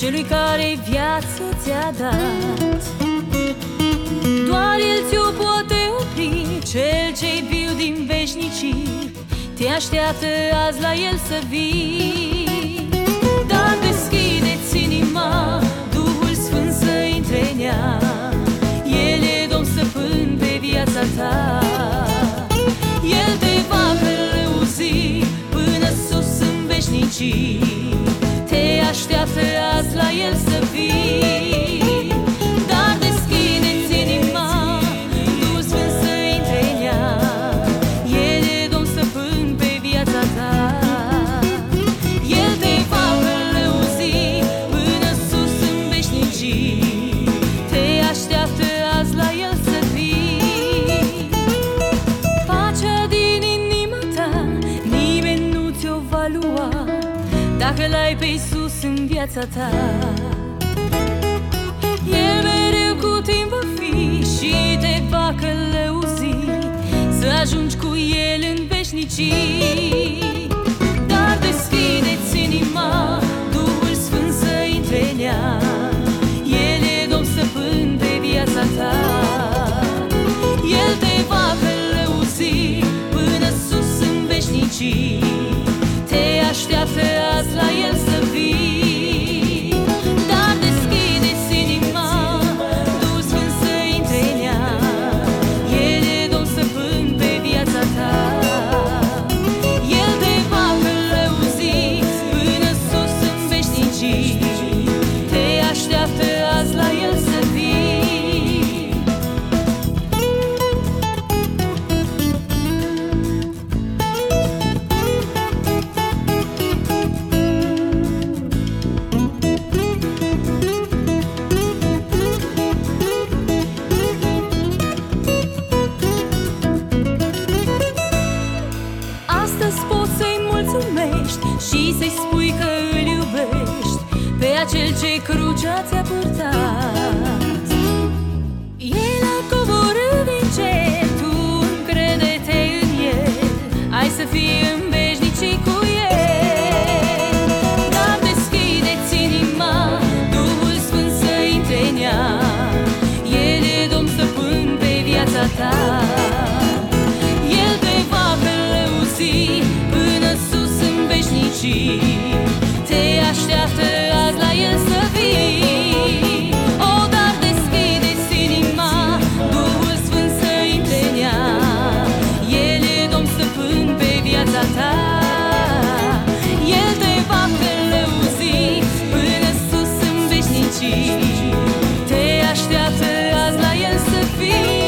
Celui care viață ți-a dat. Doar El ți-o poate opri Cel ce-i viu din veșnicii Te așteaptă azi la El să vii. Dar deschideți inima Duhul Sfânt să intre în ea. El e Domn stăpân pe viața ta. El te va călăuzi Până sus în veșnicii va lua Dacă l-ai pe Iisus în viața ta El mereu cu tine va fi Și te va călăuzi Să ajungi cu El în veșnicii astăzi poți să-i mulțumești Și să-i spui că îl iubești. Pe acel ce crucea ți-a purtat. El a coborât din cer. sfârșit Te așteaptă azi la el să vii. O, dar deschideți inima Duhul Sfânt să implenia El e Domn stăpân pe viața ta. El te va călăuzi Până sus în veșnicii. Te așteaptă azi la el să fii.